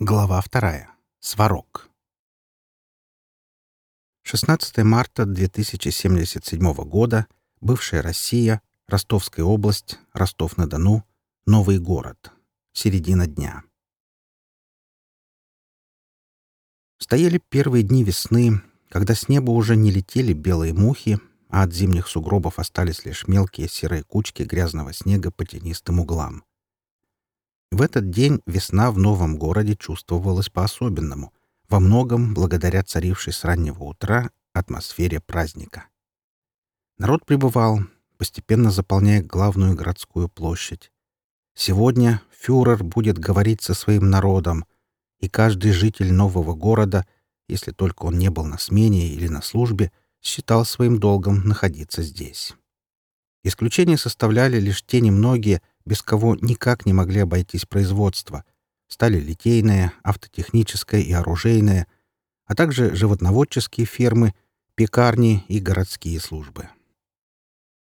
Глава вторая. Сварог. 16 марта 2077 года. Бывшая Россия, Ростовская область, Ростов-на-Дону, Новый город. Середина дня. Стояли первые дни весны, когда с неба уже не летели белые мухи, а от зимних сугробов остались лишь мелкие серые кучки грязного снега по тенистым углам — в этот день весна в новом городе чувствовалась по-особенному, во многом благодаря царившей с раннего утра атмосфере праздника. Народ пребывал, постепенно заполняя главную городскую площадь. Сегодня фюрер будет говорить со своим народом, и каждый житель нового города, если только он не был на смене или на службе, считал своим долгом находиться здесь. Исключение составляли лишь те немногие, без кого никак не могли обойтись производство. Стали литейное, автотехническое и оружейное, а также животноводческие фермы, пекарни и городские службы.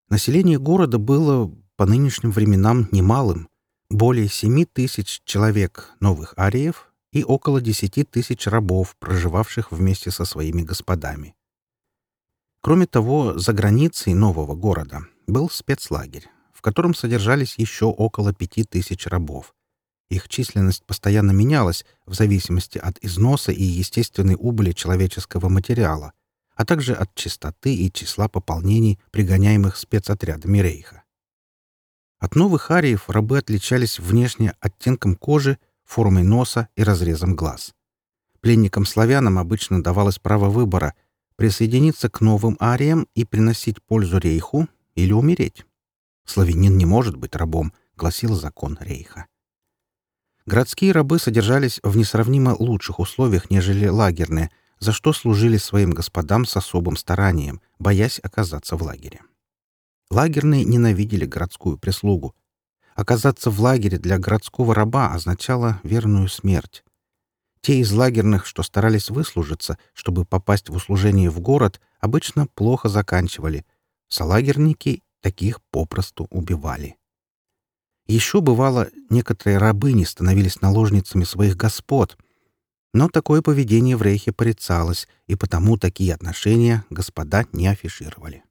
Население города было по нынешним временам немалым. Более 7 тысяч человек новых ариев и около 10 тысяч рабов, проживавших вместе со своими господами. Кроме того, за границей нового города был спецлагерь, в котором содержались еще около пяти тысяч рабов. Их численность постоянно менялась в зависимости от износа и естественной убыли человеческого материала, а также от частоты и числа пополнений, пригоняемых спецотрядами Рейха. От новых ариев рабы отличались внешне оттенком кожи, формой носа и разрезом глаз. Пленникам-славянам обычно давалось право выбора — присоединиться к новым ариям и приносить пользу рейху или умереть. Славянин не может быть рабом, гласил закон рейха. Городские рабы содержались в несравнимо лучших условиях, нежели лагерные, за что служили своим господам с особым старанием, боясь оказаться в лагере. Лагерные ненавидели городскую прислугу. Оказаться в лагере для городского раба означало верную смерть. Те из лагерных, что старались выслужиться, чтобы попасть в услужение в город, обычно плохо заканчивали. Солагерники таких попросту убивали. Еще бывало, некоторые рабыни становились наложницами своих господ. Но такое поведение в Рейхе порицалось, и потому такие отношения господа не афишировали.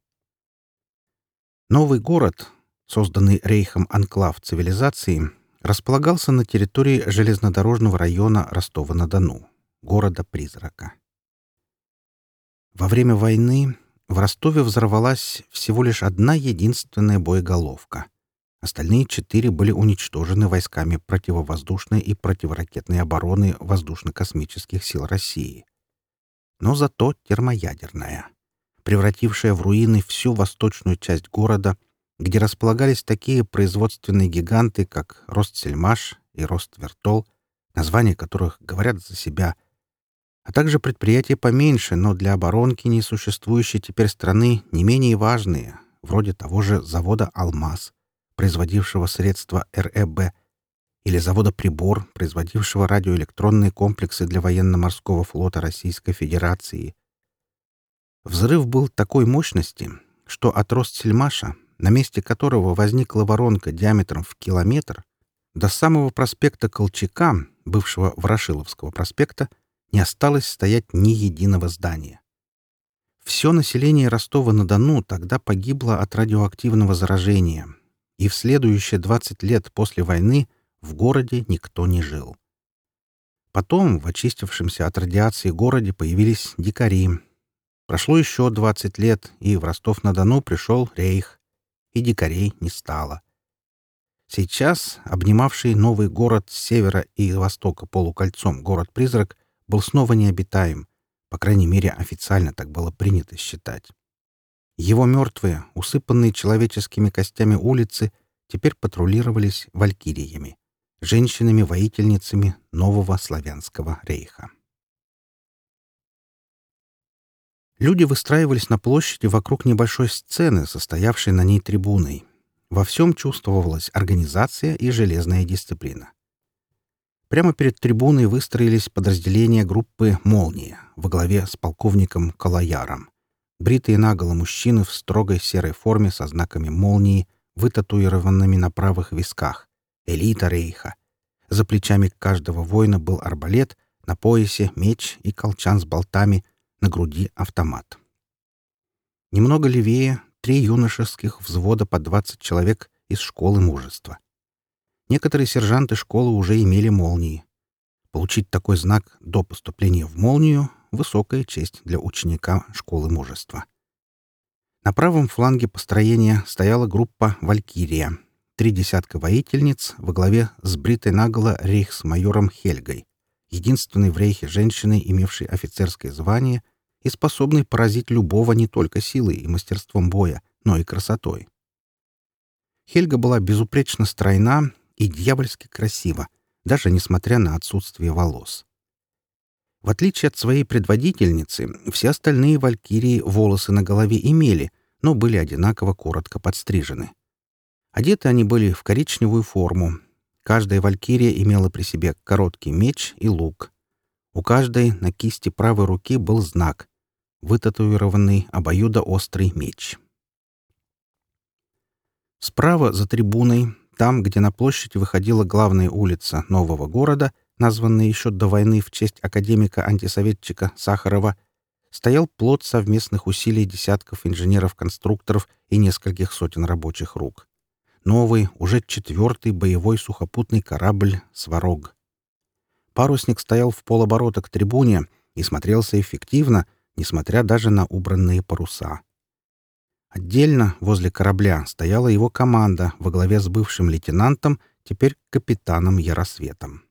Новый город, созданный Рейхом анклав цивилизации, располагался на территории железнодорожного района Ростова-на-Дону, города-призрака. Во время войны в Ростове взорвалась всего лишь одна единственная боеголовка. Остальные четыре были уничтожены войсками противовоздушной и противоракетной обороны Воздушно-космических сил России. Но зато термоядерная, превратившая в руины всю восточную часть города где располагались такие производственные гиганты, как Ростсельмаш и Роствертол, названия которых говорят за себя, а также предприятия поменьше, но для оборонки несуществующей теперь страны не менее важные, вроде того же завода «Алмаз», производившего средства РЭБ, или завода «Прибор», производившего радиоэлектронные комплексы для военно-морского флота Российской Федерации. Взрыв был такой мощности, что от Ростсельмаша на месте которого возникла воронка диаметром в километр, до самого проспекта Колчака, бывшего Ворошиловского проспекта, не осталось стоять ни единого здания. Все население Ростова-на-Дону тогда погибло от радиоактивного заражения, и в следующие 20 лет после войны в городе никто не жил. Потом в очистившемся от радиации городе появились дикари. Прошло еще 20 лет, и в Ростов-на-Дону пришел рейх и дикарей не стало. Сейчас, обнимавший новый город с севера и востока полукольцом город-призрак, был снова необитаем, по крайней мере, официально так было принято считать. Его мертвые, усыпанные человеческими костями улицы, теперь патрулировались валькириями, женщинами-воительницами нового славянского рейха. Люди выстраивались на площади вокруг небольшой сцены, состоявшей на ней трибуной. Во всем чувствовалась организация и железная дисциплина. Прямо перед трибуной выстроились подразделения группы «Молния» во главе с полковником Калаяром. Бритые наголо мужчины в строгой серой форме со знаками молнии, вытатуированными на правых висках. Элита рейха. За плечами каждого воина был арбалет, на поясе меч и колчан с болтами — на груди автомат. Немного левее — три юношеских взвода по 20 человек из школы мужества. Некоторые сержанты школы уже имели молнии. Получить такой знак до поступления в молнию — высокая честь для ученика школы мужества. На правом фланге построения стояла группа «Валькирия», три десятка воительниц во главе с бритой наголо рейхсмайором Хельгой единственной в рейхе женщиной, имевшей офицерское звание и способной поразить любого не только силой и мастерством боя, но и красотой. Хельга была безупречно стройна и дьявольски красива, даже несмотря на отсутствие волос. В отличие от своей предводительницы, все остальные валькирии волосы на голове имели, но были одинаково коротко подстрижены. Одеты они были в коричневую форму, Каждая валькирия имела при себе короткий меч и лук. У каждой на кисти правой руки был знак — вытатуированный обоюдоострый меч. Справа, за трибуной, там, где на площадь выходила главная улица нового города, названная еще до войны в честь академика-антисоветчика Сахарова, стоял плод совместных усилий десятков инженеров-конструкторов и нескольких сотен рабочих рук новый, уже четвертый боевой сухопутный корабль «Сварог». Парусник стоял в полоборота к трибуне и смотрелся эффективно, несмотря даже на убранные паруса. Отдельно возле корабля стояла его команда во главе с бывшим лейтенантом, теперь капитаном Яросветом.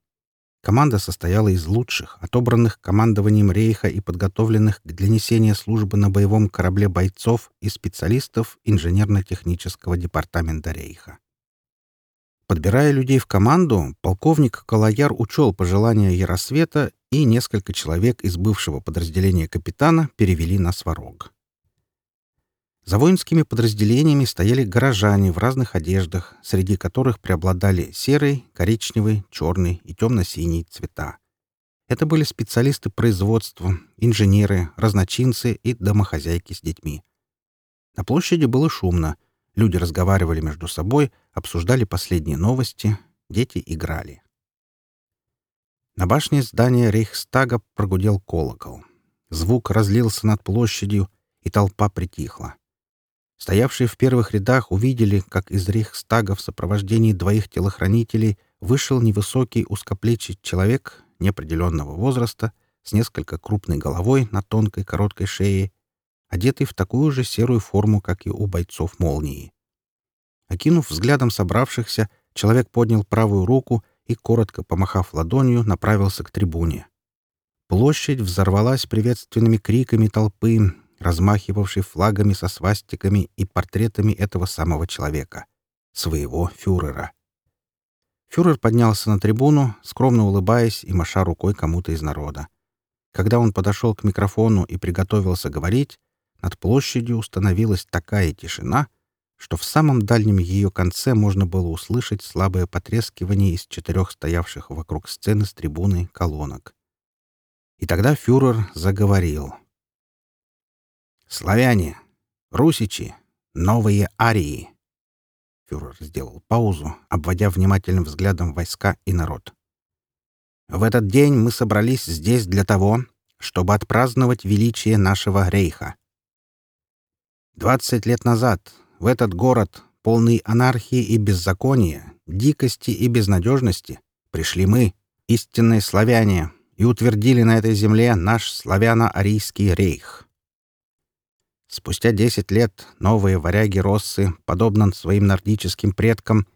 Команда состояла из лучших, отобранных командованием рейха и подготовленных для несения службы на боевом корабле бойцов и специалистов инженерно-технического департамента рейха. Подбирая людей в команду, полковник Калаяр учел пожелания Яросвета и несколько человек из бывшего подразделения капитана перевели на сварог. За воинскими подразделениями стояли горожане в разных одеждах, среди которых преобладали серый, коричневый, черный и темно-синий цвета. Это были специалисты производства, инженеры, разночинцы и домохозяйки с детьми. На площади было шумно. Люди разговаривали между собой, обсуждали последние новости, дети играли. На башне здания Рейхстага прогудел колокол. Звук разлился над площадью, и толпа притихла. Стоявшие в первых рядах увидели, как из рейхстага в сопровождении двоих телохранителей вышел невысокий узкоплечий человек неопределенного возраста с несколько крупной головой на тонкой короткой шее, одетый в такую же серую форму, как и у бойцов молнии. Окинув взглядом собравшихся, человек поднял правую руку и, коротко помахав ладонью, направился к трибуне. Площадь взорвалась приветственными криками толпы, размахивавший флагами со свастиками и портретами этого самого человека, своего фюрера. Фюрер поднялся на трибуну, скромно улыбаясь и маша рукой кому-то из народа. Когда он подошел к микрофону и приготовился говорить, над площадью установилась такая тишина, что в самом дальнем ее конце можно было услышать слабое потрескивание из четырех стоявших вокруг сцены с трибуны колонок. И тогда фюрер заговорил — Славяне, русичи, новые арии. Фюрер сделал паузу, обводя внимательным взглядом войска и народ. В этот день мы собрались здесь для того, чтобы отпраздновать величие нашего рейха. Двадцать лет назад в этот город, полный анархии и беззакония, дикости и безнадежности, пришли мы, истинные славяне, и утвердили на этой земле наш славяно-арийский рейх. Спустя десять лет новые варяги-россы, подобно своим нордическим предкам,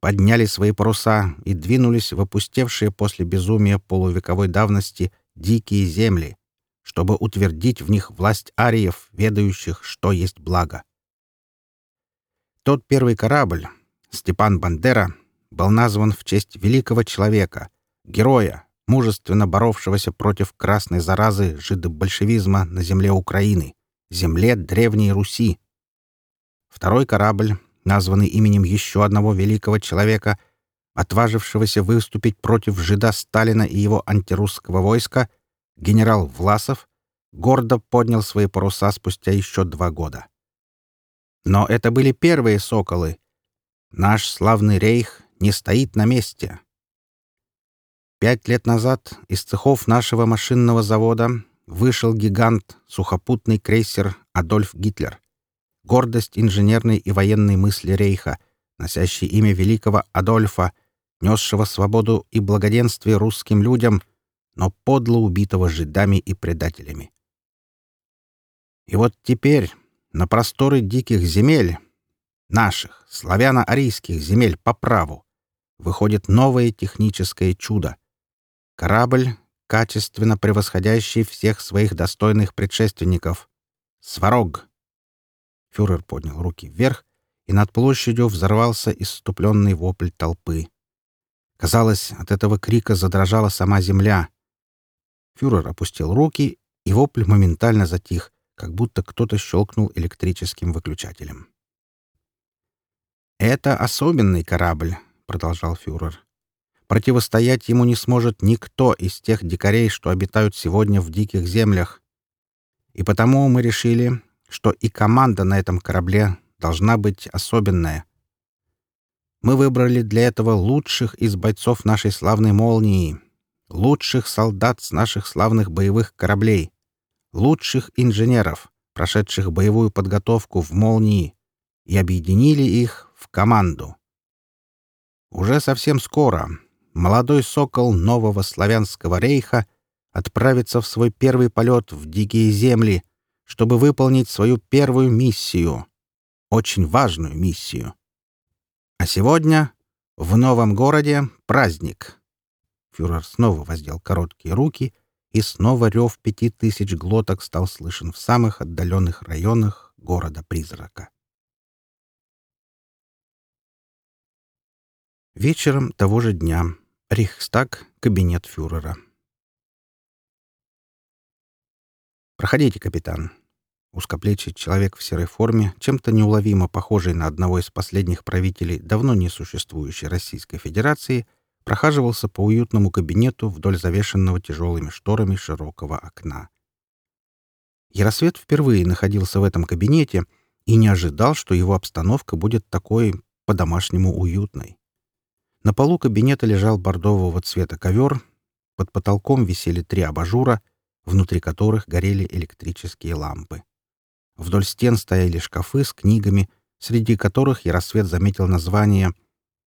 подняли свои паруса и двинулись в опустевшие после безумия полувековой давности дикие земли, чтобы утвердить в них власть ариев, ведающих, что есть благо. Тот первый корабль, Степан Бандера, был назван в честь великого человека, героя, мужественно боровшегося против красной заразы жидобольшевизма на земле Украины — земле Древней Руси. Второй корабль, названный именем еще одного великого человека, отважившегося выступить против жида Сталина и его антирусского войска, генерал Власов, гордо поднял свои паруса спустя еще два года. Но это были первые «Соколы». Наш славный рейх не стоит на месте. Пять лет назад из цехов нашего машинного завода вышел гигант, сухопутный крейсер Адольф Гитлер, гордость инженерной и военной мысли Рейха, носящий имя великого Адольфа, несшего свободу и благоденствие русским людям, но подло убитого жидами и предателями. И вот теперь на просторы диких земель, наших, славяно-арийских земель по праву, выходит новое техническое чудо. Корабль, качественно превосходящий всех своих достойных предшественников. Сварог!» Фюрер поднял руки вверх, и над площадью взорвался исступленный вопль толпы. Казалось, от этого крика задрожала сама земля. Фюрер опустил руки, и вопль моментально затих, как будто кто-то щелкнул электрическим выключателем. «Это особенный корабль», — продолжал фюрер. Противостоять ему не сможет никто из тех дикарей, что обитают сегодня в диких землях. И потому мы решили, что и команда на этом корабле должна быть особенная. Мы выбрали для этого лучших из бойцов нашей славной «Молнии», лучших солдат с наших славных боевых кораблей, лучших инженеров, прошедших боевую подготовку в «Молнии», и объединили их в команду. Уже совсем скоро, молодой сокол нового славянского рейха отправится в свой первый полет в дикие земли, чтобы выполнить свою первую миссию, очень важную миссию. А сегодня в новом городе праздник. Фюрер снова воздел короткие руки, и снова рев пяти тысяч глоток стал слышен в самых отдаленных районах города-призрака. Вечером того же дня Рейхстаг, кабинет фюрера. «Проходите, капитан». Узкоплечий человек в серой форме, чем-то неуловимо похожий на одного из последних правителей давно несуществующей Российской Федерации, прохаживался по уютному кабинету вдоль завешенного тяжелыми шторами широкого окна. Яросвет впервые находился в этом кабинете и не ожидал, что его обстановка будет такой по-домашнему уютной. На полу кабинета лежал бордового цвета ковер, под потолком висели три абажура, внутри которых горели электрические лампы. Вдоль стен стояли шкафы с книгами, среди которых Яросвет заметил название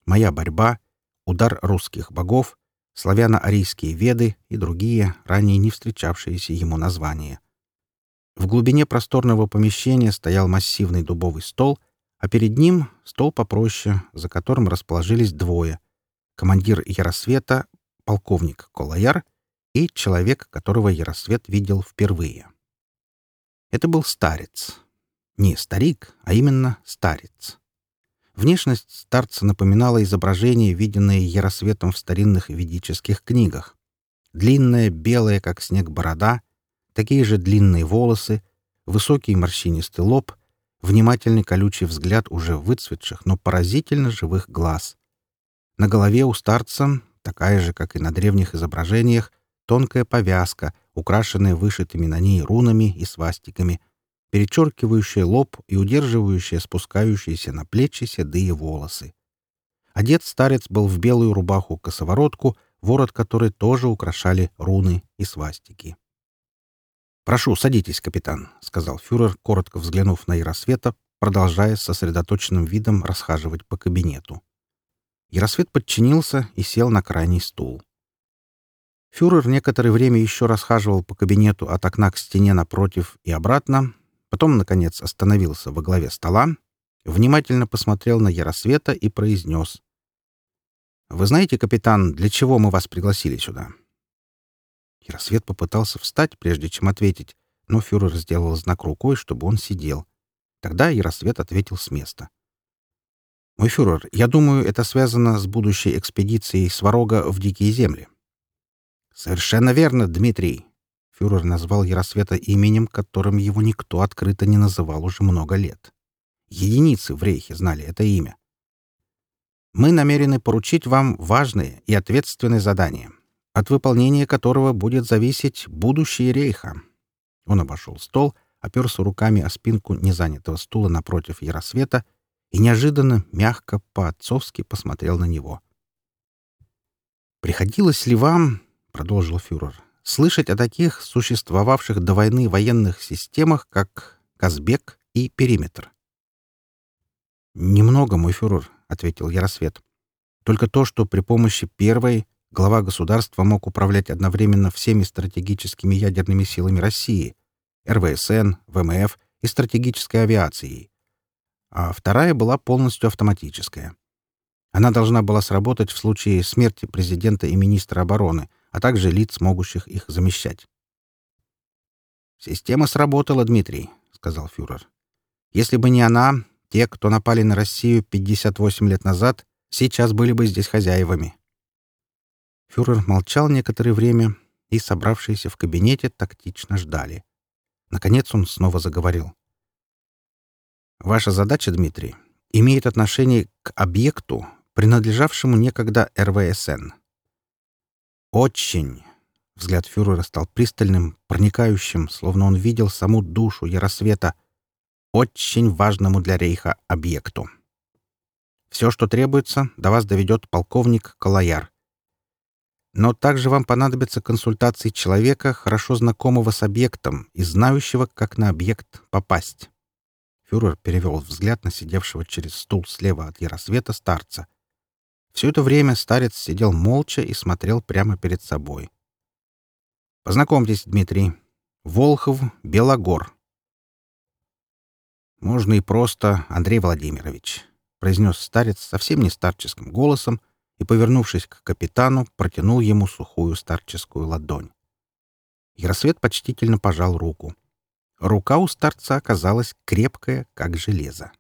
«Моя борьба», «Удар русских богов», «Славяно-арийские веды» и другие, ранее не встречавшиеся ему названия. В глубине просторного помещения стоял массивный дубовый стол — а перед ним стол попроще, за которым расположились двое. Командир Яросвета, полковник Колояр и человек, которого Яросвет видел впервые. Это был старец. Не старик, а именно старец. Внешность старца напоминала изображение, виденное Яросветом в старинных ведических книгах. Длинная, белая, как снег, борода, такие же длинные волосы, высокий морщинистый лоб, внимательный колючий взгляд уже выцветших, но поразительно живых глаз. На голове у старца, такая же, как и на древних изображениях, тонкая повязка, украшенная вышитыми на ней рунами и свастиками, перечеркивающая лоб и удерживающая спускающиеся на плечи седые волосы. Одет старец был в белую рубаху-косоворотку, ворот которой тоже украшали руны и свастики. «Прошу, садитесь, капитан», — сказал фюрер, коротко взглянув на Яросвета, продолжая сосредоточенным видом расхаживать по кабинету. Яросвет подчинился и сел на крайний стул. Фюрер некоторое время еще расхаживал по кабинету от окна к стене напротив и обратно, потом, наконец, остановился во главе стола, внимательно посмотрел на Яросвета и произнес. «Вы знаете, капитан, для чего мы вас пригласили сюда?» и рассвет попытался встать, прежде чем ответить, но фюрер сделал знак рукой, чтобы он сидел. Тогда Яросвет ответил с места. «Мой фюрер, я думаю, это связано с будущей экспедицией Сварога в Дикие земли». «Совершенно верно, Дмитрий!» Фюрер назвал Яросвета именем, которым его никто открыто не называл уже много лет. Единицы в Рейхе знали это имя. «Мы намерены поручить вам важные и ответственные задания от выполнения которого будет зависеть будущее рейха. Он обошел стол, оперся руками о спинку незанятого стула напротив Яросвета и неожиданно, мягко, по-отцовски посмотрел на него. «Приходилось ли вам, — продолжил фюрер, — слышать о таких существовавших до войны военных системах, как Казбек и Периметр?» «Немного, мой фюрер», — ответил Яросвет. «Только то, что при помощи первой глава государства мог управлять одновременно всеми стратегическими ядерными силами России, РВСН, ВМФ и стратегической авиацией. А вторая была полностью автоматическая. Она должна была сработать в случае смерти президента и министра обороны, а также лиц, могущих их замещать. «Система сработала, Дмитрий», — сказал фюрер. «Если бы не она, те, кто напали на Россию 58 лет назад, сейчас были бы здесь хозяевами. Фюрер молчал некоторое время, и собравшиеся в кабинете тактично ждали. Наконец он снова заговорил. «Ваша задача, Дмитрий, имеет отношение к объекту, принадлежавшему некогда РВСН». «Очень!» — взгляд фюрера стал пристальным, проникающим, словно он видел саму душу Яросвета, очень важному для Рейха объекту. «Все, что требуется, до вас доведет полковник Калаяр но также вам понадобятся консультации человека, хорошо знакомого с объектом и знающего, как на объект попасть. Фюрер перевел взгляд на сидевшего через стул слева от яросвета старца. Все это время старец сидел молча и смотрел прямо перед собой. «Познакомьтесь, Дмитрий. Волхов, Белогор». «Можно и просто, Андрей Владимирович», — произнес старец совсем не старческим голосом, и, повернувшись к капитану, протянул ему сухую старческую ладонь. Яросвет почтительно пожал руку. Рука у старца оказалась крепкая, как железо.